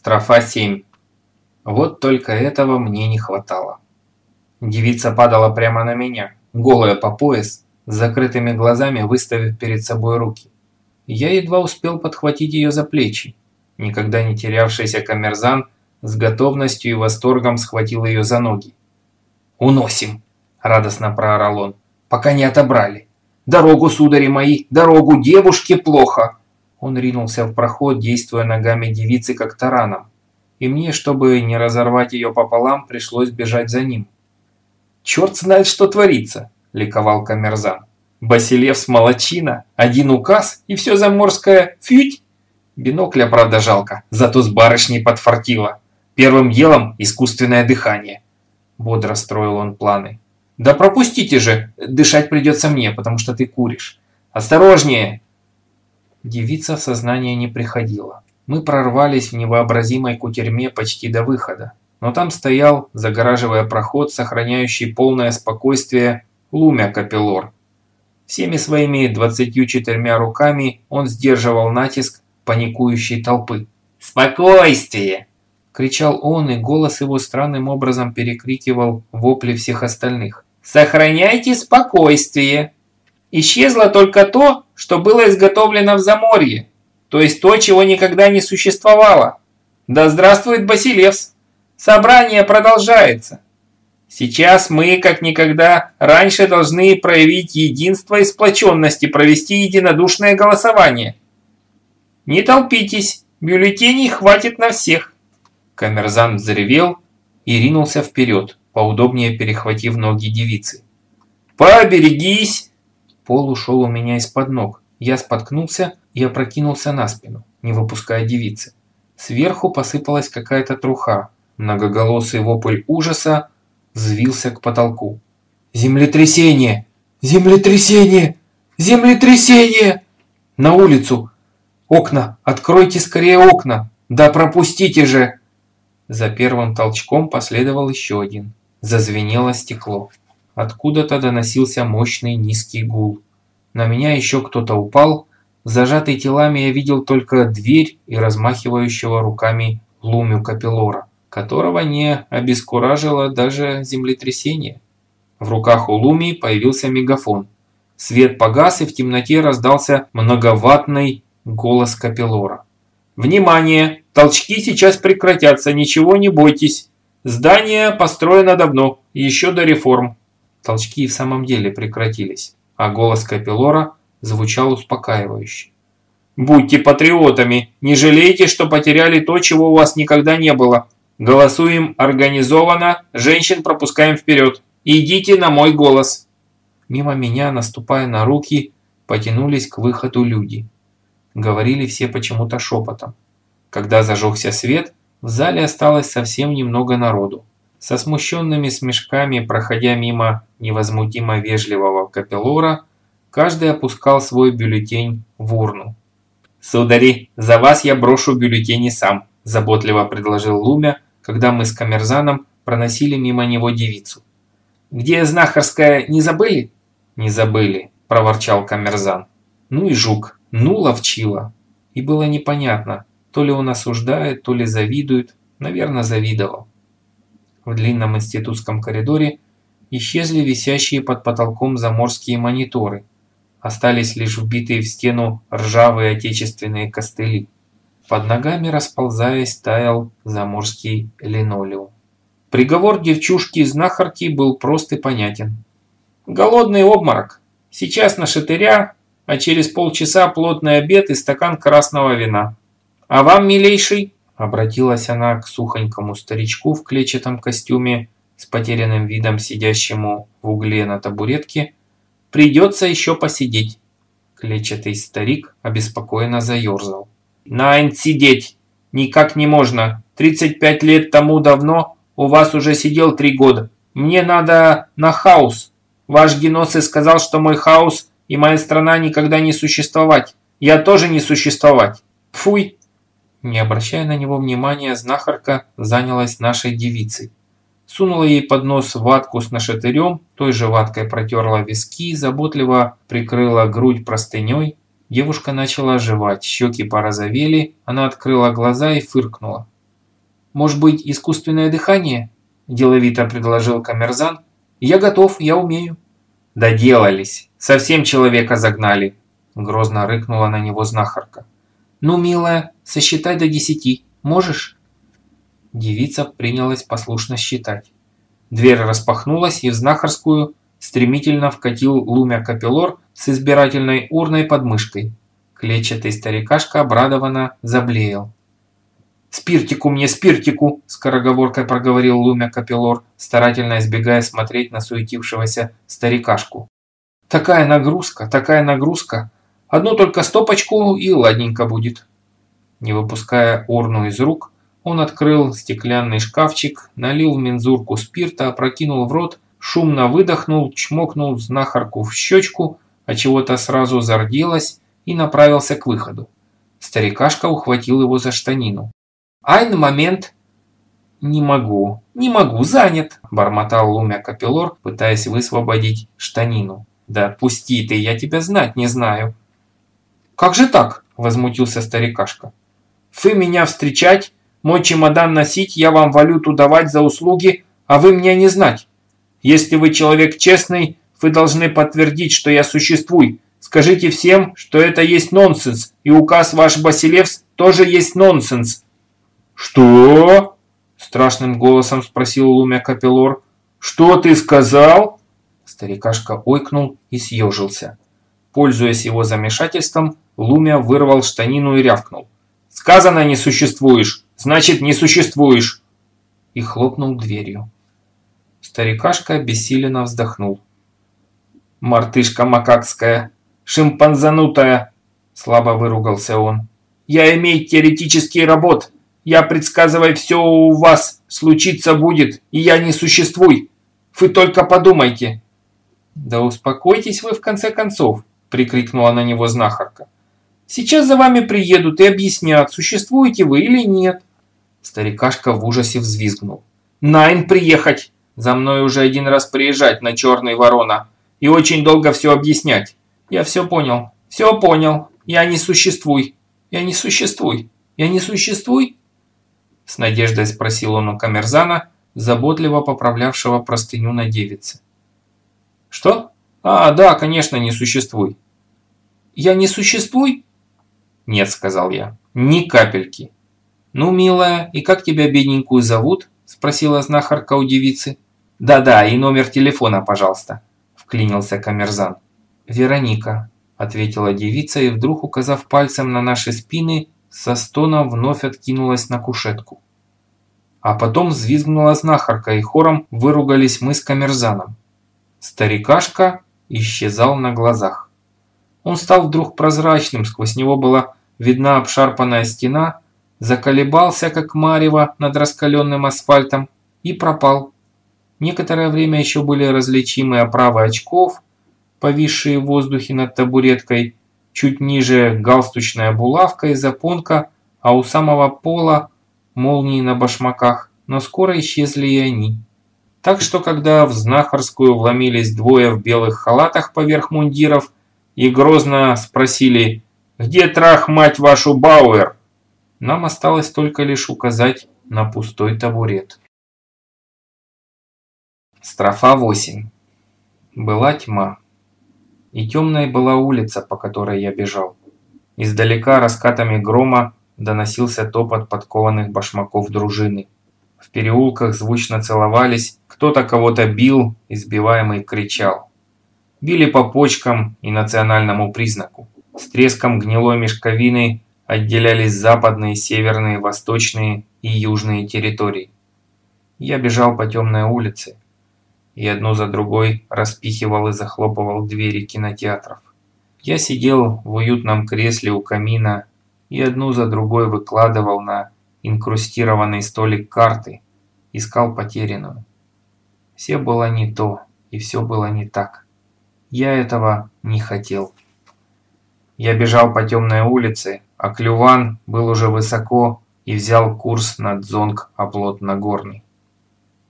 Строфа 7. Вот только этого мне не хватало. Девица падала прямо на меня, голая по пояс, с закрытыми глазами выставив перед собой руки. Я едва успел подхватить ее за плечи. Никогда не терявшийся камерзан с готовностью и восторгом схватил ее за ноги. «Уносим!» – радостно проорал он. «Пока не отобрали! Дорогу, судари мои, дорогу, девушке плохо!» Он ринулся в проход, действуя ногами девицы как тараном. И мне, чтобы не разорвать ее пополам, пришлось бежать за ним. «Черт знает, что творится!» – ликовал Камерзан. «Басилевс молочина, один указ и все заморское фють!» Бинокля, правда, жалко, зато с барышней подфартило. Первым делом искусственное дыхание. Бодро строил он планы. «Да пропустите же, дышать придется мне, потому что ты куришь. Осторожнее!» Девица в сознание не приходила. Мы прорвались в невообразимой кутерьме почти до выхода. Но там стоял, загораживая проход, сохраняющий полное спокойствие, Лумя Капеллор. Всеми своими двадцатью четырьмя руками он сдерживал натиск паникующей толпы. «Спокойствие!» – кричал он, и голос его странным образом перекрикивал вопли всех остальных. «Сохраняйте спокойствие!» Исчезло только то, что было изготовлено в Заморье, то есть то, чего никогда не существовало. Да здравствует Басилевс! Собрание продолжается. Сейчас мы, как никогда, раньше должны проявить единство и сплоченность и провести единодушное голосование. Не толпитесь, бюллетеней хватит на всех. Камерзан взревел и ринулся вперед, поудобнее перехватив ноги девицы. «Поберегись!» Пол ушел у меня из-под ног. Я споткнулся и опрокинулся на спину, не выпуская девицы. Сверху посыпалась какая-то труха. Многоголосый вопль ужаса взвился к потолку. «Землетрясение! Землетрясение! Землетрясение!» «На улицу! Окна! Откройте скорее окна! Да пропустите же!» За первым толчком последовал еще один. Зазвенело стекло. Откуда-то доносился мощный низкий гул. На меня еще кто-то упал. Зажатый телами я видел только дверь и размахивающего руками лумю капеллора, которого не обескуражило даже землетрясение. В руках у луми появился мегафон. Свет погас и в темноте раздался многоватный голос капеллора. «Внимание! Толчки сейчас прекратятся, ничего не бойтесь. Здание построено давно, еще до реформ. Толчки в самом деле прекратились, а голос Капеллора звучал успокаивающе. «Будьте патриотами, не жалейте, что потеряли то, чего у вас никогда не было. Голосуем организованно, женщин пропускаем вперед. Идите на мой голос!» Мимо меня, наступая на руки, потянулись к выходу люди. Говорили все почему-то шепотом. Когда зажегся свет, в зале осталось совсем немного народу. Со смущенными смешками, проходя мимо невозмутимо вежливого капеллора, каждый опускал свой бюллетень в урну. «Судари, за вас я брошу бюллетени сам», – заботливо предложил Лумя, когда мы с Камерзаном проносили мимо него девицу. «Где знахарская, не забыли?» «Не забыли», – проворчал Камерзан. «Ну и жук, ну ловчила». И было непонятно, то ли он осуждает, то ли завидует, наверное, завидовал. В длинном институтском коридоре исчезли висящие под потолком заморские мониторы. Остались лишь вбитые в стену ржавые отечественные костыли. Под ногами, расползаясь, таял заморский линолеум. Приговор девчушки-знахарки был прост и понятен. Голодный обморок. Сейчас на шатыря, а через полчаса плотный обед и стакан красного вина. А вам, милейший, Обратилась она к сухонькому старичку в клетчатом костюме с потерянным видом сидящему в угле на табуретке. «Придется еще посидеть». Клетчатый старик обеспокоенно заерзал. «Найн сидеть! Никак не можно. 35 лет тому давно у вас уже сидел три года. Мне надо на хаос. Ваш геноцид сказал, что мой хаос и моя страна никогда не существовать. Я тоже не существовать. Фуй!» Не обращая на него внимания, знахарка занялась нашей девицей. Сунула ей под нос ватку с нашатырем, той же ваткой протерла виски, заботливо прикрыла грудь простыней. Девушка начала оживать, щеки порозовели, она открыла глаза и фыркнула. Может быть, искусственное дыхание?» – деловито предложил Камерзан. «Я готов, я умею». «Доделались. Совсем человека загнали», – грозно рыкнула на него знахарка. «Ну, милая, сосчитай до десяти. Можешь?» Девица принялась послушно считать. Дверь распахнулась, и в знахарскую стремительно вкатил лумя капеллор с избирательной урной под мышкой. Клетчатый старикашка обрадованно заблеял. «Спиртику мне, спиртику!» – скороговоркой проговорил Лумя Капеллор, старательно избегая смотреть на суетившегося старикашку. «Такая нагрузка, такая нагрузка! Одну только стопочку и ладненько будет!» Не выпуская урну из рук, он открыл стеклянный шкафчик, налил в мензурку спирта, опрокинул в рот, шумно выдохнул, чмокнул знахарку в щечку, а чего-то сразу зарделась и направился к выходу. Старикашка ухватил его за штанину. Айн момент. Не могу, не могу, занят, бормотал Лумя Капеллор, пытаясь высвободить штанину. Да пусти ты, я тебя знать не знаю. Как же так? Возмутился старикашка. Вы меня встречать, мой чемодан носить, я вам валюту давать за услуги, а вы меня не знать. Если вы человек честный, вы должны подтвердить, что я существую. Скажите всем, что это есть нонсенс, и указ ваш Басилевс тоже есть нонсенс. «Что?» – страшным голосом спросил Лумя Капеллор. «Что ты сказал?» Старикашка ойкнул и съежился. Пользуясь его замешательством, Лумя вырвал штанину и рявкнул. «Сказано не существуешь, значит не существуешь!» И хлопнул дверью. Старикашка обессиленно вздохнул. «Мартышка макакская, шимпанзанутая!» Слабо выругался он. «Я имею теоретический работ, я предсказываю, все у вас случиться будет, и я не существуй. Вы только подумайте». «Да успокойтесь вы в конце концов», – прикрикнула на него знахарка. «Сейчас за вами приедут и объяснят, существуете вы или нет». Старикашка в ужасе взвизгнул. «Найн приехать! За мной уже один раз приезжать на Черный Ворона. И очень долго все объяснять. Я все понял, все понял. Я не существуй. Я не существуй. Я не существуй. С надеждой спросил он у Камерзана, заботливо поправлявшего простыню на девице. «Что? А, да, конечно, не существуй». «Я не существуй?» «Нет», — сказал я, — «ни капельки». «Ну, милая, и как тебя бедненькую зовут?» – спросила знахарка у девицы. «Да-да, и номер телефона, пожалуйста», – вклинился Камерзан. «Вероника», – ответила девица и вдруг, указав пальцем на наши спины, со стоном вновь откинулась на кушетку. А потом взвизгнула знахарка, и хором выругались мы с камерзаном. Старикашка исчезал на глазах. Он стал вдруг прозрачным, сквозь него была видна обшарпанная стена, заколебался, как марево над раскаленным асфальтом, и пропал. Некоторое время еще были различимы оправы очков, повисшие в воздухе над табуреткой, Чуть ниже галстучная булавка и запонка, а у самого пола молнии на башмаках, но скоро исчезли и они. Так что, когда в знахарскую вломились двое в белых халатах поверх мундиров и грозно спросили «Где трах, мать вашу, Бауэр?», нам осталось только лишь указать на пустой табурет. Строфа 8. Была тьма. И темной была улица, по которой я бежал. Издалека раскатами грома доносился топот подкованных башмаков дружины. В переулках звучно целовались, кто-то кого-то бил, избиваемый кричал. Били по почкам и национальному признаку. С треском гнилой мешковины отделялись западные, северные, восточные и южные территории. Я бежал по темной улице, и одну за другой распихивал и захлопывал двери кинотеатров. Я сидел в уютном кресле у камина и одну за другой выкладывал на инкрустированный столик карты, искал потерянную. Все было не то, и все было не так. Я этого не хотел. Я бежал по темной улице, а Клюван был уже высоко и взял курс на Дзонг-Оплот-Нагорный.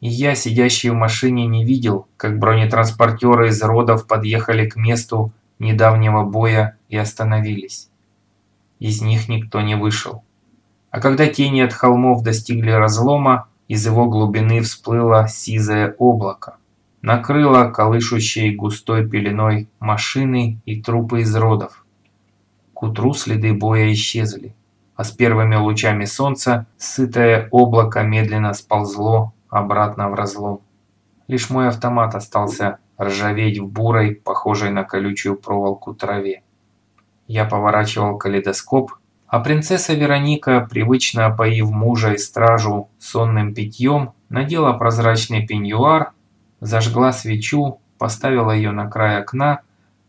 И я, сидящий в машине, не видел, как бронетранспортеры из родов подъехали к месту недавнего боя и остановились. Из них никто не вышел. А когда тени от холмов достигли разлома, из его глубины всплыло сизое облако. Накрыло колышущей густой пеленой машины и трупы из родов. К утру следы боя исчезли, а с первыми лучами солнца сытое облако медленно сползло обратно в разлом. Лишь мой автомат остался ржаветь в бурой, похожей на колючую проволоку траве. Я поворачивал калейдоскоп, а принцесса Вероника, привычно опоив мужа и стражу сонным питьем, надела прозрачный пеньюар, зажгла свечу, поставила ее на край окна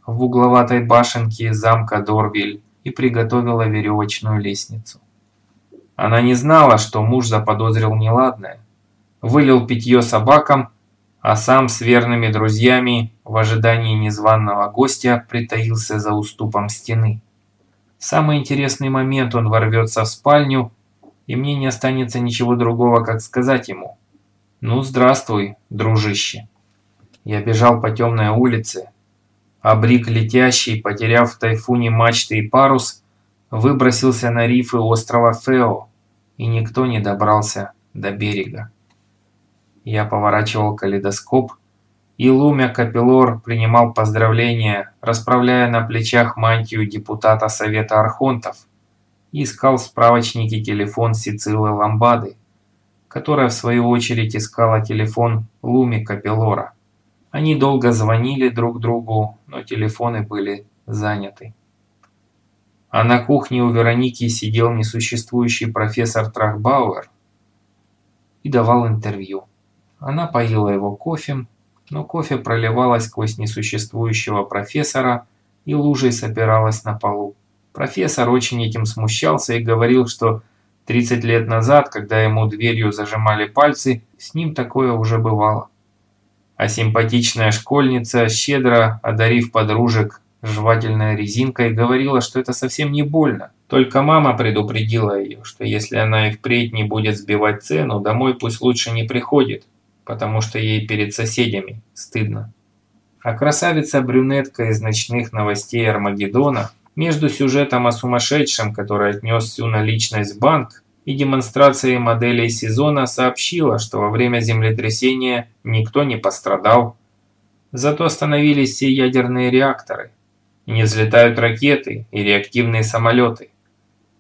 в угловатой башенке замка Дорвиль и приготовила веревочную лестницу. Она не знала, что муж заподозрил неладное. Вылил питье собакам, а сам с верными друзьями в ожидании незваного гостя притаился за уступом стены. В самый интересный момент он ворвется в спальню, и мне не останется ничего другого, как сказать ему «Ну, здравствуй, дружище». Я бежал по темной улице, а брик летящий, потеряв в тайфуне мачты и парус, выбросился на рифы острова Фео, и никто не добрался до берега. Я поворачивал калейдоскоп, и Лумя Капеллор принимал поздравления, расправляя на плечах мантию депутата Совета Архонтов, и искал в справочнике телефон Сицилы Ламбады, которая в свою очередь искала телефон Луми Капеллора. Они долго звонили друг другу, но телефоны были заняты. А на кухне у Вероники сидел несуществующий профессор Трахбауэр и давал интервью. Она поила его кофе, но кофе проливалось сквозь несуществующего профессора и лужей собиралась на полу. Профессор очень этим смущался и говорил, что 30 лет назад, когда ему дверью зажимали пальцы, с ним такое уже бывало. А симпатичная школьница, щедро одарив подружек жевательной резинкой, говорила, что это совсем не больно. Только мама предупредила ее, что если она и впредь не будет сбивать цену, домой пусть лучше не приходит, потому что ей перед соседями стыдно. А красавица-брюнетка из ночных новостей Армагеддона между сюжетом о сумасшедшем, который отнес всю наличность в банк, и демонстрацией моделей сезона сообщила, что во время землетрясения никто не пострадал. Зато остановились все ядерные реакторы, не взлетают ракеты и реактивные самолеты.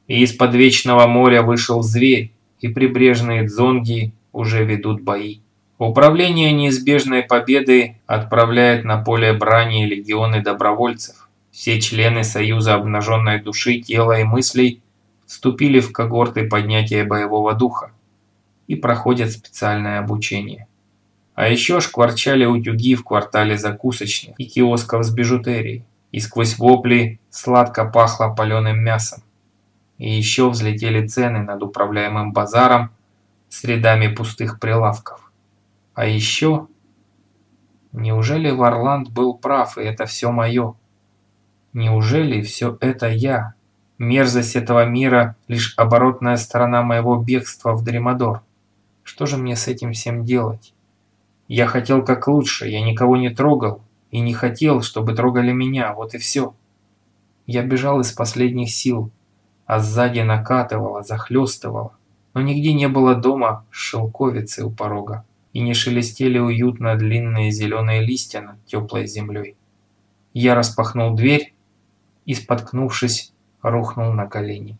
И из-под Вечного моря вышел зверь, и прибрежные дзонги уже ведут бои. Управление неизбежной победой отправляет на поле брани легионы добровольцев. Все члены Союза обнаженной души, тела и мыслей вступили в когорты поднятия боевого духа и проходят специальное обучение. А еще шкварчали утюги в квартале закусочных и киосков с бижутерией, и сквозь вопли сладко пахло паленым мясом. И еще взлетели цены над управляемым базаром с рядами пустых прилавков. А еще... Неужели Варланд был прав, и это все мое? Неужели все это я? Мерзость этого мира – лишь оборотная сторона моего бегства в Дремадор. Что же мне с этим всем делать? Я хотел как лучше, я никого не трогал, и не хотел, чтобы трогали меня, вот и все. Я бежал из последних сил, а сзади накатывало, захлестывало, но нигде не было дома шелковицы у порога и не шелестели уютно длинные зеленые листья над теплой землей. Я распахнул дверь и, споткнувшись, рухнул на колени.